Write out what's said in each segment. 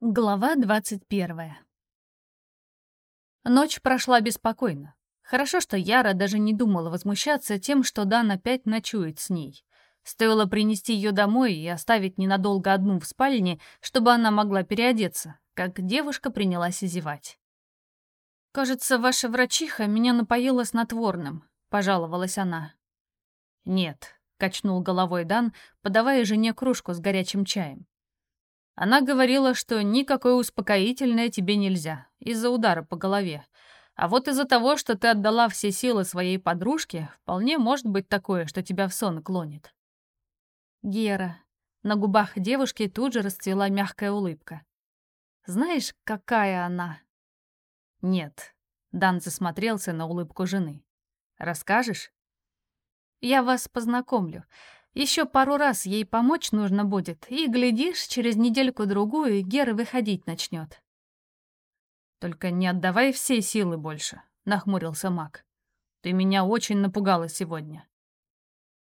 Глава двадцать первая Ночь прошла беспокойно. Хорошо, что Яра даже не думала возмущаться тем, что Дан опять ночует с ней. Стоило принести ее домой и оставить ненадолго одну в спальне, чтобы она могла переодеться, как девушка принялась зевать. «Кажется, ваша врачиха меня напоила снотворным», — пожаловалась она. «Нет», — качнул головой Дан, подавая жене кружку с горячим чаем. Она говорила, что никакое успокоительное тебе нельзя, из-за удара по голове. А вот из-за того, что ты отдала все силы своей подружке, вполне может быть такое, что тебя в сон клонит. Гера. На губах девушки тут же расцвела мягкая улыбка. Знаешь, какая она? Нет. Дан засмотрелся на улыбку жены. Расскажешь? Я вас познакомлю. Еще пару раз ей помочь нужно будет, и, глядишь, через недельку-другую Гера выходить начнет. «Только не отдавай всей силы больше», — нахмурился маг. «Ты меня очень напугала сегодня».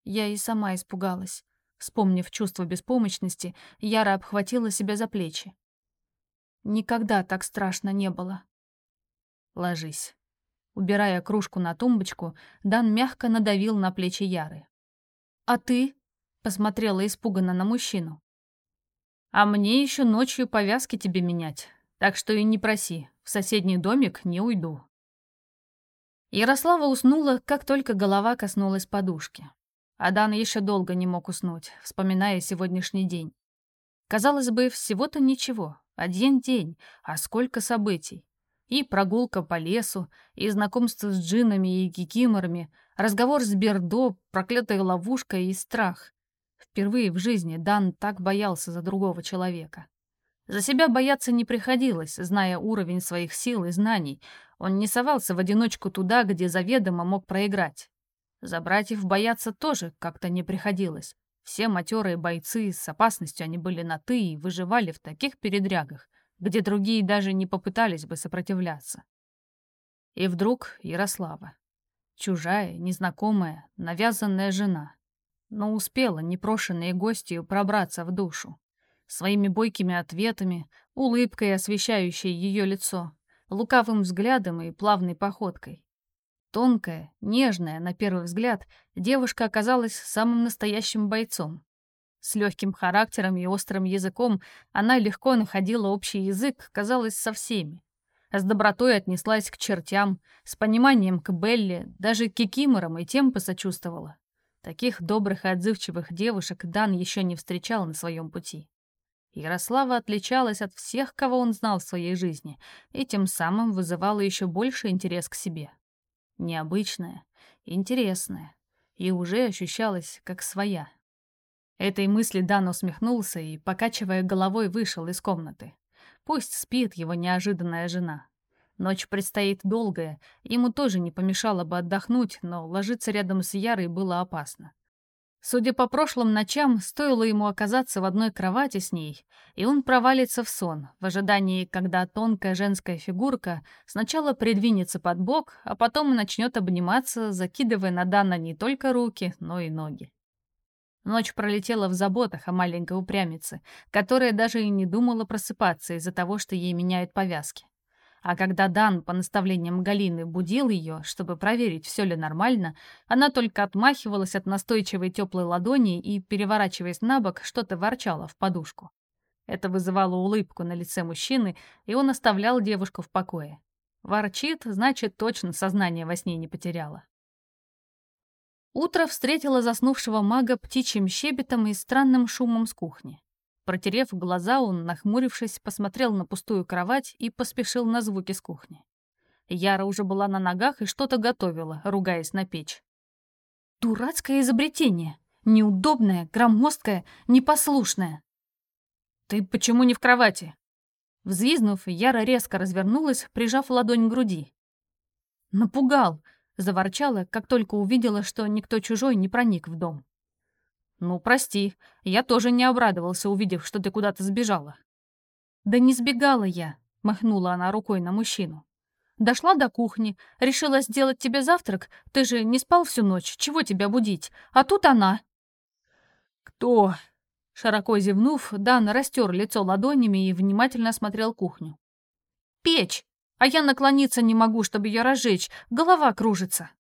Я и сама испугалась. Вспомнив чувство беспомощности, Яра обхватила себя за плечи. Никогда так страшно не было. «Ложись». Убирая кружку на тумбочку, Дан мягко надавил на плечи Яры. «А ты?» — посмотрела испуганно на мужчину. «А мне еще ночью повязки тебе менять, так что и не проси, в соседний домик не уйду». Ярослава уснула, как только голова коснулась подушки. Адан еще долго не мог уснуть, вспоминая сегодняшний день. Казалось бы, всего-то ничего, один день, а сколько событий. И прогулка по лесу, и знакомство с джинами и кикиморами, разговор с Бердо, проклятая ловушка и страх. Впервые в жизни Дан так боялся за другого человека. За себя бояться не приходилось, зная уровень своих сил и знаний. Он не совался в одиночку туда, где заведомо мог проиграть. За братьев бояться тоже как-то не приходилось. Все матерые бойцы, с опасностью они были на «ты» и выживали в таких передрягах, где другие даже не попытались бы сопротивляться. И вдруг Ярослава. Чужая, незнакомая, навязанная жена. Но успела непрошенные гостью пробраться в душу. Своими бойкими ответами, улыбкой, освещающей ее лицо, лукавым взглядом и плавной походкой. Тонкая, нежная, на первый взгляд, девушка оказалась самым настоящим бойцом. С легким характером и острым языком она легко находила общий язык, казалось, со всеми. С добротой отнеслась к чертям, с пониманием к Белли, даже к кикиморам и тем посочувствовала. Таких добрых и отзывчивых девушек Дан еще не встречал на своем пути. Ярослава отличалась от всех, кого он знал в своей жизни, и тем самым вызывала еще больше интерес к себе. Необычная, интересная, и уже ощущалась как своя. Этой мысли Дан усмехнулся и, покачивая головой, вышел из комнаты. Пусть спит его неожиданная жена. Ночь предстоит долгая, ему тоже не помешало бы отдохнуть, но ложиться рядом с Ярой было опасно. Судя по прошлым ночам, стоило ему оказаться в одной кровати с ней, и он провалится в сон, в ожидании, когда тонкая женская фигурка сначала придвинется под бок, а потом начнет обниматься, закидывая на Дана не только руки, но и ноги. Ночь пролетела в заботах о маленькой упрямице, которая даже и не думала просыпаться из-за того, что ей меняют повязки. А когда Дан по наставлениям Галины будил ее, чтобы проверить, все ли нормально, она только отмахивалась от настойчивой теплой ладони и, переворачиваясь на бок, что-то ворчала в подушку. Это вызывало улыбку на лице мужчины, и он оставлял девушку в покое. Ворчит, значит, точно сознание во сне не потеряла. Утро встретило заснувшего мага птичьим щебетом и странным шумом с кухни. Протерев глаза, он, нахмурившись, посмотрел на пустую кровать и поспешил на звуки с кухни. Яра уже была на ногах и что-то готовила, ругаясь на печь. «Дурацкое изобретение! Неудобное, громоздкое, непослушное!» «Ты почему не в кровати?» Взвизнув, Яра резко развернулась, прижав ладонь к груди. «Напугал!» Заворчала, как только увидела, что никто чужой не проник в дом. «Ну, прости, я тоже не обрадовался, увидев, что ты куда-то сбежала». «Да не сбегала я», — махнула она рукой на мужчину. «Дошла до кухни, решила сделать тебе завтрак. Ты же не спал всю ночь, чего тебя будить? А тут она». «Кто?» Широко зевнув, Дан растер лицо ладонями и внимательно осмотрел кухню. «Печь! А я наклониться не могу, чтобы ее разжечь, голова кружится!»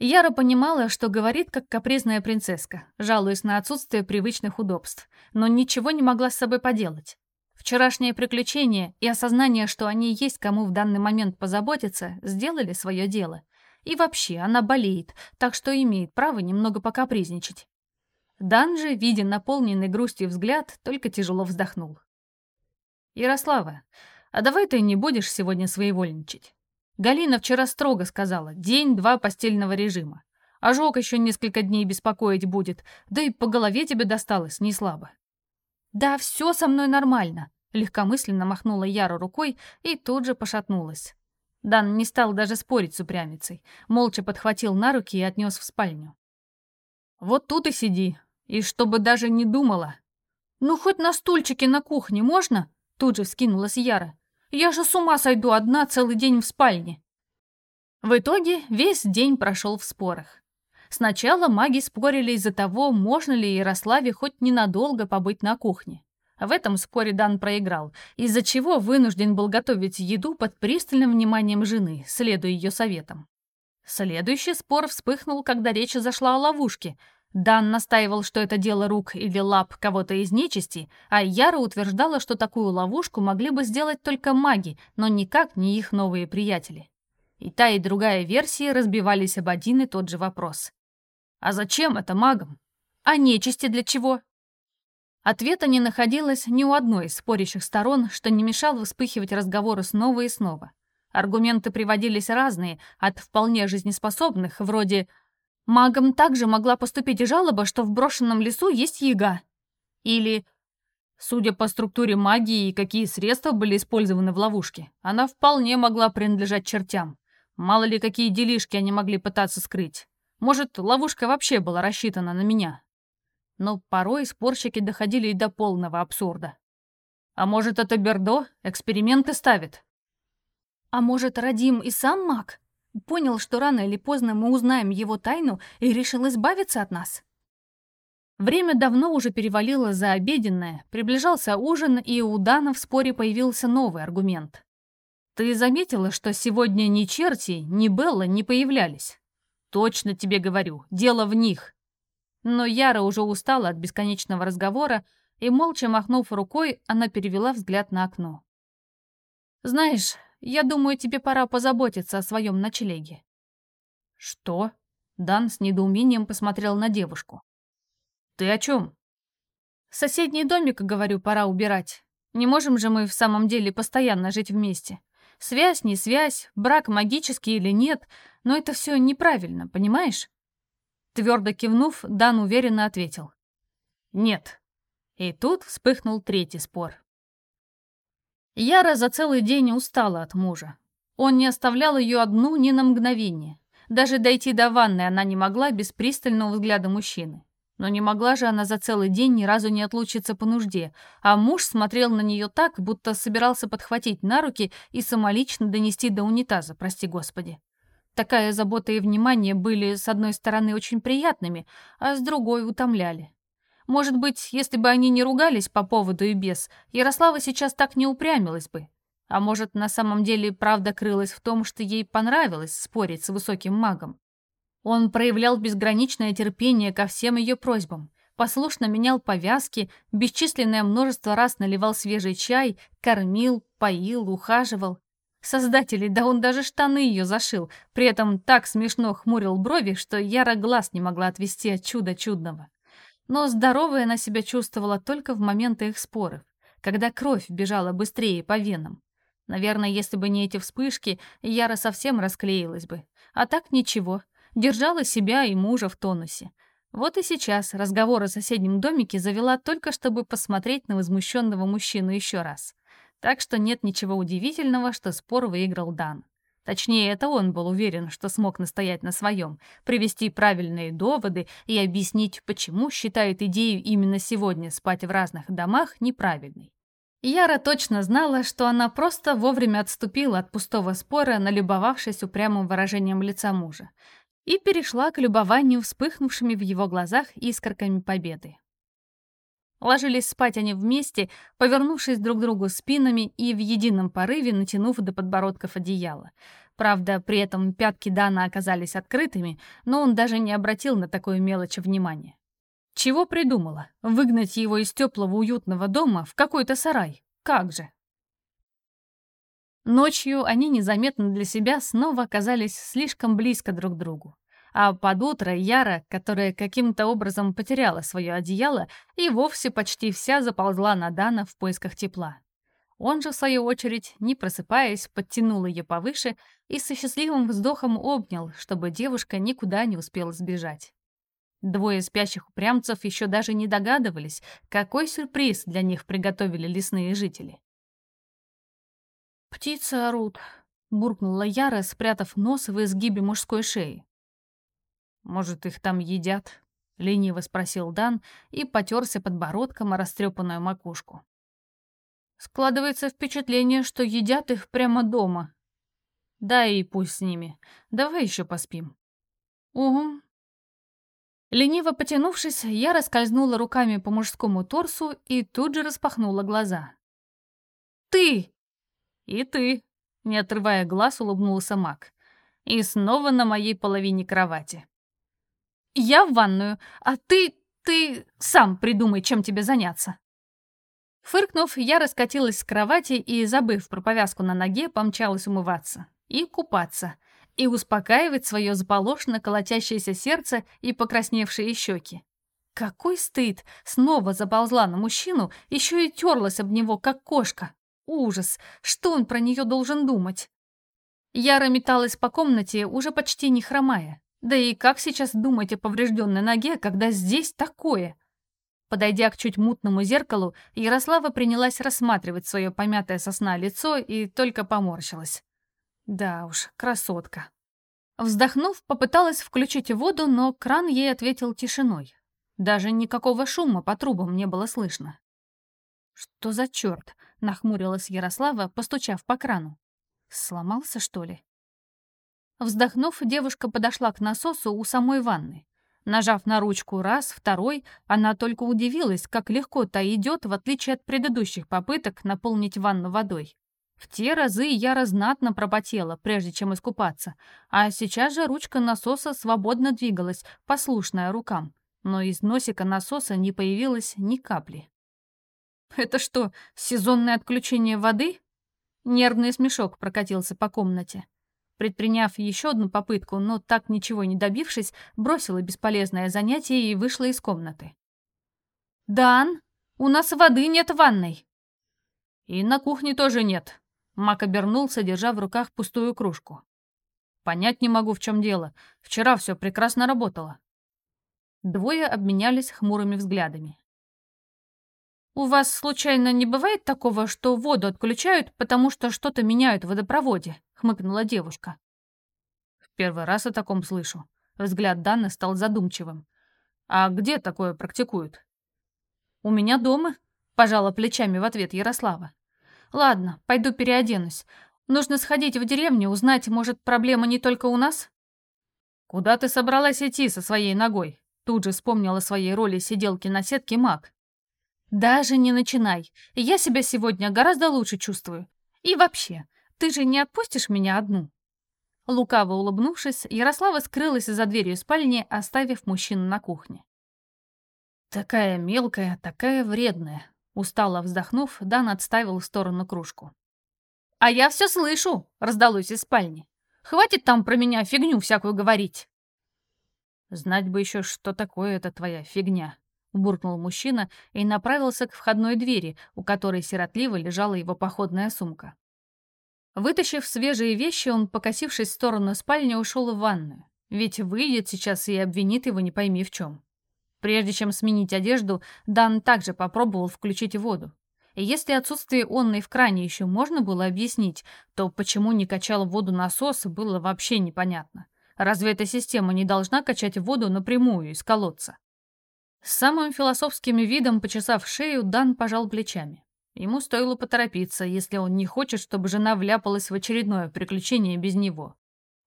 Яра понимала, что говорит, как капризная принцесска, жалуясь на отсутствие привычных удобств, но ничего не могла с собой поделать. Вчерашнее приключение и осознание, что они есть кому в данный момент позаботиться, сделали свое дело. И вообще, она болеет, так что имеет право немного покапризничать. Дан же, видя наполненный грустью взгляд, только тяжело вздохнул. «Ярослава, а давай ты не будешь сегодня своевольничать. Галина вчера строго сказала, день-два постельного режима. Ожог еще несколько дней беспокоить будет, да и по голове тебе досталось не слабо. «Да все со мной нормально», — легкомысленно махнула Яра рукой и тут же пошатнулась. Дан не стал даже спорить с упрямицей, молча подхватил на руки и отнес в спальню. «Вот тут и сиди, и чтобы даже не думала». «Ну, хоть на стульчике на кухне можно?» Тут же вскинулась Яра. «Я же с ума сойду одна целый день в спальне». В итоге весь день прошел в спорах. Сначала маги спорили из-за того, можно ли Ярославе хоть ненадолго побыть на кухне. В этом споре Дан проиграл, из-за чего вынужден был готовить еду под пристальным вниманием жены, следуя ее советам. Следующий спор вспыхнул, когда речь зашла о ловушке. Дан настаивал, что это дело рук или лап кого-то из нечисти, а Яра утверждала, что такую ловушку могли бы сделать только маги, но никак не их новые приятели. И та, и другая версии разбивались об один и тот же вопрос. А зачем это магам? А нечисти для чего? Ответа не находилось ни у одной из спорящих сторон, что не мешало вспыхивать разговоры снова и снова. Аргументы приводились разные, от вполне жизнеспособных, вроде «Магам также могла поступить жалоба, что в брошенном лесу есть яга». Или «Судя по структуре магии и какие средства были использованы в ловушке, она вполне могла принадлежать чертям. Мало ли какие делишки они могли пытаться скрыть. Может, ловушка вообще была рассчитана на меня. Но порой спорщики доходили и до полного абсурда. А может, это Бердо эксперименты ставит? А может, Радим и сам маг? Понял, что рано или поздно мы узнаем его тайну и решил избавиться от нас? Время давно уже перевалило за обеденное, приближался ужин, и у Дана в споре появился новый аргумент. «Ты заметила, что сегодня ни черти, ни Белла не появлялись?» Точно тебе говорю, дело в них. Но Яра уже устала от бесконечного разговора, и, молча махнув рукой, она перевела взгляд на окно. «Знаешь, я думаю, тебе пора позаботиться о своем ночлеге». «Что?» Дан с недоумением посмотрел на девушку. «Ты о чем?» «Соседний домик, говорю, пора убирать. Не можем же мы в самом деле постоянно жить вместе. Связь, не связь, брак магический или нет, но это все неправильно, понимаешь?» Твердо кивнув, Дан уверенно ответил. «Нет». И тут вспыхнул третий спор. Яра за целый день устала от мужа. Он не оставлял ее одну ни на мгновение. Даже дойти до ванны она не могла без пристального взгляда мужчины. Но не могла же она за целый день ни разу не отлучиться по нужде, а муж смотрел на нее так, будто собирался подхватить на руки и самолично донести до унитаза, прости господи. Такая забота и внимание были, с одной стороны, очень приятными, а с другой утомляли. Может быть, если бы они не ругались по поводу и без, Ярослава сейчас так не упрямилась бы. А может, на самом деле правда крылась в том, что ей понравилось спорить с высоким магом. Он проявлял безграничное терпение ко всем ее просьбам, послушно менял повязки, бесчисленное множество раз наливал свежий чай, кормил, поил, ухаживал. Создатели, да он даже штаны ее зашил, при этом так смешно хмурил брови, что Яра глаз не могла отвести от чуда чудного. Но здоровая она себя чувствовала только в моменты их споров, когда кровь бежала быстрее по венам. Наверное, если бы не эти вспышки, Яра совсем расклеилась бы. А так ничего, Держала себя и мужа в тонусе. Вот и сейчас разговор о соседнем домике завела только, чтобы посмотреть на возмущенного мужчину еще раз. Так что нет ничего удивительного, что спор выиграл Дан. Точнее, это он был уверен, что смог настоять на своем, привести правильные доводы и объяснить, почему считает идею именно сегодня спать в разных домах неправильной. Яра точно знала, что она просто вовремя отступила от пустого спора, налюбовавшись упрямым выражением лица мужа и перешла к любованию вспыхнувшими в его глазах искорками победы. Ложились спать они вместе, повернувшись друг к другу спинами и в едином порыве натянув до подбородков одеяло. Правда, при этом пятки Дана оказались открытыми, но он даже не обратил на такую мелочь внимания. Чего придумала? Выгнать его из теплого уютного дома в какой-то сарай? Как же? Ночью они незаметно для себя снова оказались слишком близко друг к другу. А под утро Яра, которая каким-то образом потеряла свое одеяло, и вовсе почти вся заползла на Дана в поисках тепла. Он же, в свою очередь, не просыпаясь, подтянул ее повыше и со счастливым вздохом обнял, чтобы девушка никуда не успела сбежать. Двое спящих упрямцев еще даже не догадывались, какой сюрприз для них приготовили лесные жители. «Птицы орут», — буркнула Яра, спрятав нос в изгибе мужской шеи. «Может, их там едят?» — лениво спросил Дан и потерся подбородком о растрепанную макушку. «Складывается впечатление, что едят их прямо дома. Да и пусть с ними. Давай еще поспим». «Угу». Лениво потянувшись, я раскользнула руками по мужскому торсу и тут же распахнула глаза. «Ты!» «И ты!» — не отрывая глаз, улыбнулся Мак. «И снова на моей половине кровати». «Я в ванную, а ты... ты сам придумай, чем тебе заняться». Фыркнув, я раскатилась с кровати и, забыв про повязку на ноге, помчалась умываться. И купаться. И успокаивать свое заполошно колотящееся сердце и покрасневшие щеки. Какой стыд! Снова заползла на мужчину, еще и терлась об него, как кошка. Ужас! Что он про нее должен думать? Яра металась по комнате, уже почти не хромая. Да и как сейчас думать о поврежденной ноге, когда здесь такое? Подойдя к чуть мутному зеркалу, Ярослава принялась рассматривать свое помятое сосна лицо и только поморщилась. Да уж, красотка. Вздохнув, попыталась включить воду, но кран ей ответил тишиной. Даже никакого шума по трубам не было слышно. «Что за черт?» — нахмурилась Ярослава, постучав по крану. «Сломался, что ли?» Вздохнув, девушка подошла к насосу у самой ванны. Нажав на ручку раз, второй, она только удивилась, как легко та идет, в отличие от предыдущих попыток наполнить ванну водой. В те разы я разнатно пропотела, прежде чем искупаться, а сейчас же ручка насоса свободно двигалась, послушная рукам, но из носика насоса не появилось ни капли. «Это что, сезонное отключение воды?» Нервный смешок прокатился по комнате. Предприняв еще одну попытку, но так ничего не добившись, бросила бесполезное занятие и вышла из комнаты. «Дан, у нас воды нет в ванной!» «И на кухне тоже нет», — Мак обернулся, держа в руках пустую кружку. «Понять не могу, в чем дело. Вчера все прекрасно работало». Двое обменялись хмурыми взглядами. «У вас, случайно, не бывает такого, что воду отключают, потому что что-то меняют в водопроводе?» — хмыкнула девушка. «В первый раз о таком слышу». Взгляд Данны стал задумчивым. «А где такое практикуют?» «У меня дома», — пожала плечами в ответ Ярослава. «Ладно, пойду переоденусь. Нужно сходить в деревню, узнать, может, проблема не только у нас?» «Куда ты собралась идти со своей ногой?» Тут же вспомнила своей роли сиделки на сетке маг. «Даже не начинай. Я себя сегодня гораздо лучше чувствую. И вообще, ты же не отпустишь меня одну?» Лукаво улыбнувшись, Ярослава скрылась за дверью спальни, оставив мужчину на кухне. «Такая мелкая, такая вредная», — устало вздохнув, Дан отставил в сторону кружку. «А я все слышу!» — раздалось из спальни. «Хватит там про меня фигню всякую говорить!» «Знать бы еще, что такое эта твоя фигня», буркнул мужчина и направился к входной двери, у которой сиротливо лежала его походная сумка. Вытащив свежие вещи, он, покосившись в сторону спальни, ушел в ванную. Ведь выйдет сейчас и обвинит его не пойми в чем. Прежде чем сменить одежду, Дан также попробовал включить воду. И если отсутствие онной в кране еще можно было объяснить, то почему не качал воду насос, было вообще непонятно. Разве эта система не должна качать воду напрямую из колодца? С самым философским видом, почесав шею, Дан пожал плечами. Ему стоило поторопиться, если он не хочет, чтобы жена вляпалась в очередное приключение без него.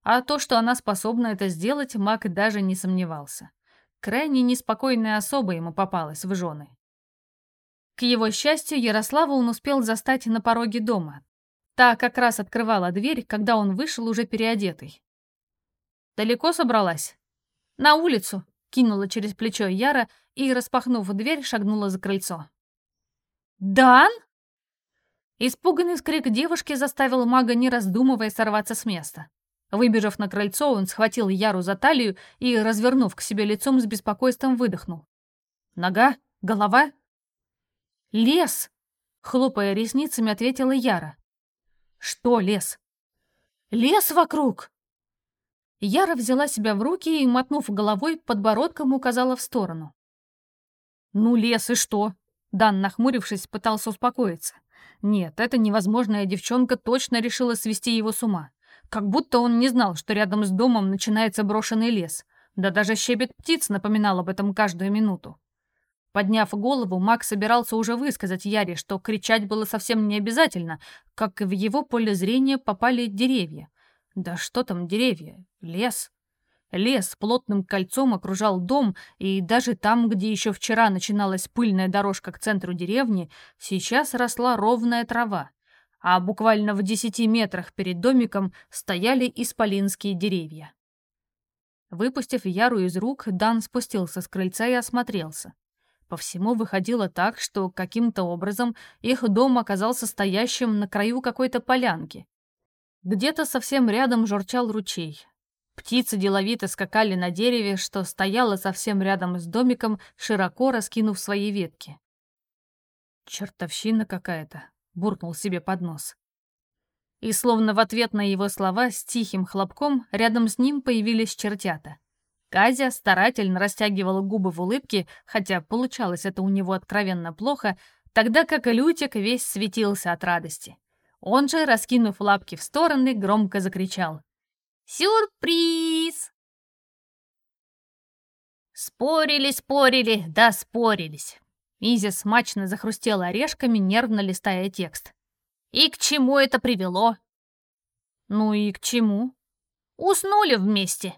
А то, что она способна это сделать, Мак даже не сомневался. Крайне неспокойная особа ему попалась в жены. К его счастью, Ярославу он успел застать на пороге дома. Та как раз открывала дверь, когда он вышел уже переодетый. «Далеко собралась?» «На улицу», — кинула через плечо Яра и, распахнув дверь, шагнула за крыльцо. «Дан?» Испуганный вскрик девушки заставил мага, не раздумывая, сорваться с места. Выбежав на крыльцо, он схватил Яру за талию и, развернув к себе лицом, с беспокойством выдохнул. «Нога? Голова?» «Лес!» — хлопая ресницами, ответила Яра. «Что лес?» «Лес вокруг!» Яра взяла себя в руки и, мотнув головой, подбородком указала в сторону. «Ну, лес и что?» Дан, нахмурившись, пытался успокоиться. Нет, эта невозможная девчонка точно решила свести его с ума. Как будто он не знал, что рядом с домом начинается брошенный лес. Да даже щебет птиц напоминал об этом каждую минуту. Подняв голову, Макс собирался уже высказать Яре, что кричать было совсем не обязательно, как в его поле зрения попали деревья. Да что там деревья? Лес. Лес плотным кольцом окружал дом, и даже там, где еще вчера начиналась пыльная дорожка к центру деревни, сейчас росла ровная трава, а буквально в десяти метрах перед домиком стояли исполинские деревья. Выпустив Яру из рук, Дан спустился с крыльца и осмотрелся. По всему выходило так, что каким-то образом их дом оказался стоящим на краю какой-то полянки. Где-то совсем рядом журчал ручей, Птицы деловито скакали на дереве, что стояло совсем рядом с домиком, широко раскинув свои ветки. «Чертовщина какая-то», — буркнул себе под нос. И словно в ответ на его слова с тихим хлопком рядом с ним появились чертята. Казя старательно растягивала губы в улыбке, хотя получалось это у него откровенно плохо, тогда как Лютик весь светился от радости. Он же, раскинув лапки в стороны, громко закричал. Сюрприз! Спорили, спорили, да спорились. Изя смачно захрустела орешками, нервно листая текст. И к чему это привело? Ну и к чему? Уснули вместе.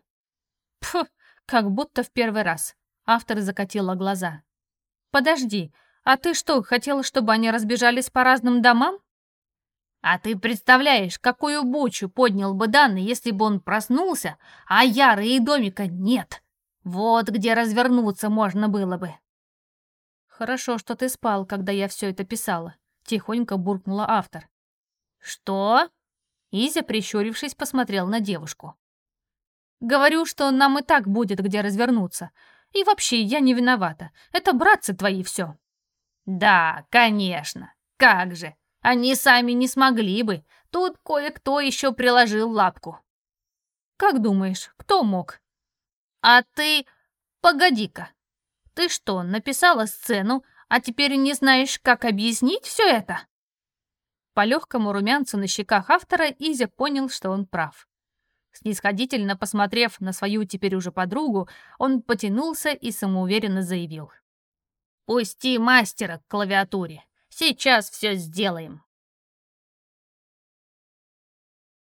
Пф, как будто в первый раз. Автор закатила глаза. Подожди, а ты что, хотела, чтобы они разбежались по разным домам? А ты представляешь, какую бучу поднял бы Данный, если бы он проснулся, а Яры и домика нет. Вот где развернуться можно было бы. Хорошо, что ты спал, когда я все это писала, тихонько буркнула автор. Что? Изя, прищурившись, посмотрел на девушку. Говорю, что нам и так будет где развернуться. И вообще, я не виновата. Это братцы твои все. Да, конечно. Как же. Они сами не смогли бы. Тут кое-кто еще приложил лапку. Как думаешь, кто мог? А ты... Погоди-ка. Ты что, написала сцену, а теперь не знаешь, как объяснить все это? По легкому румянцу на щеках автора Изя понял, что он прав. Снисходительно посмотрев на свою теперь уже подругу, он потянулся и самоуверенно заявил. «Пусти мастера к клавиатуре. Сейчас все сделаем.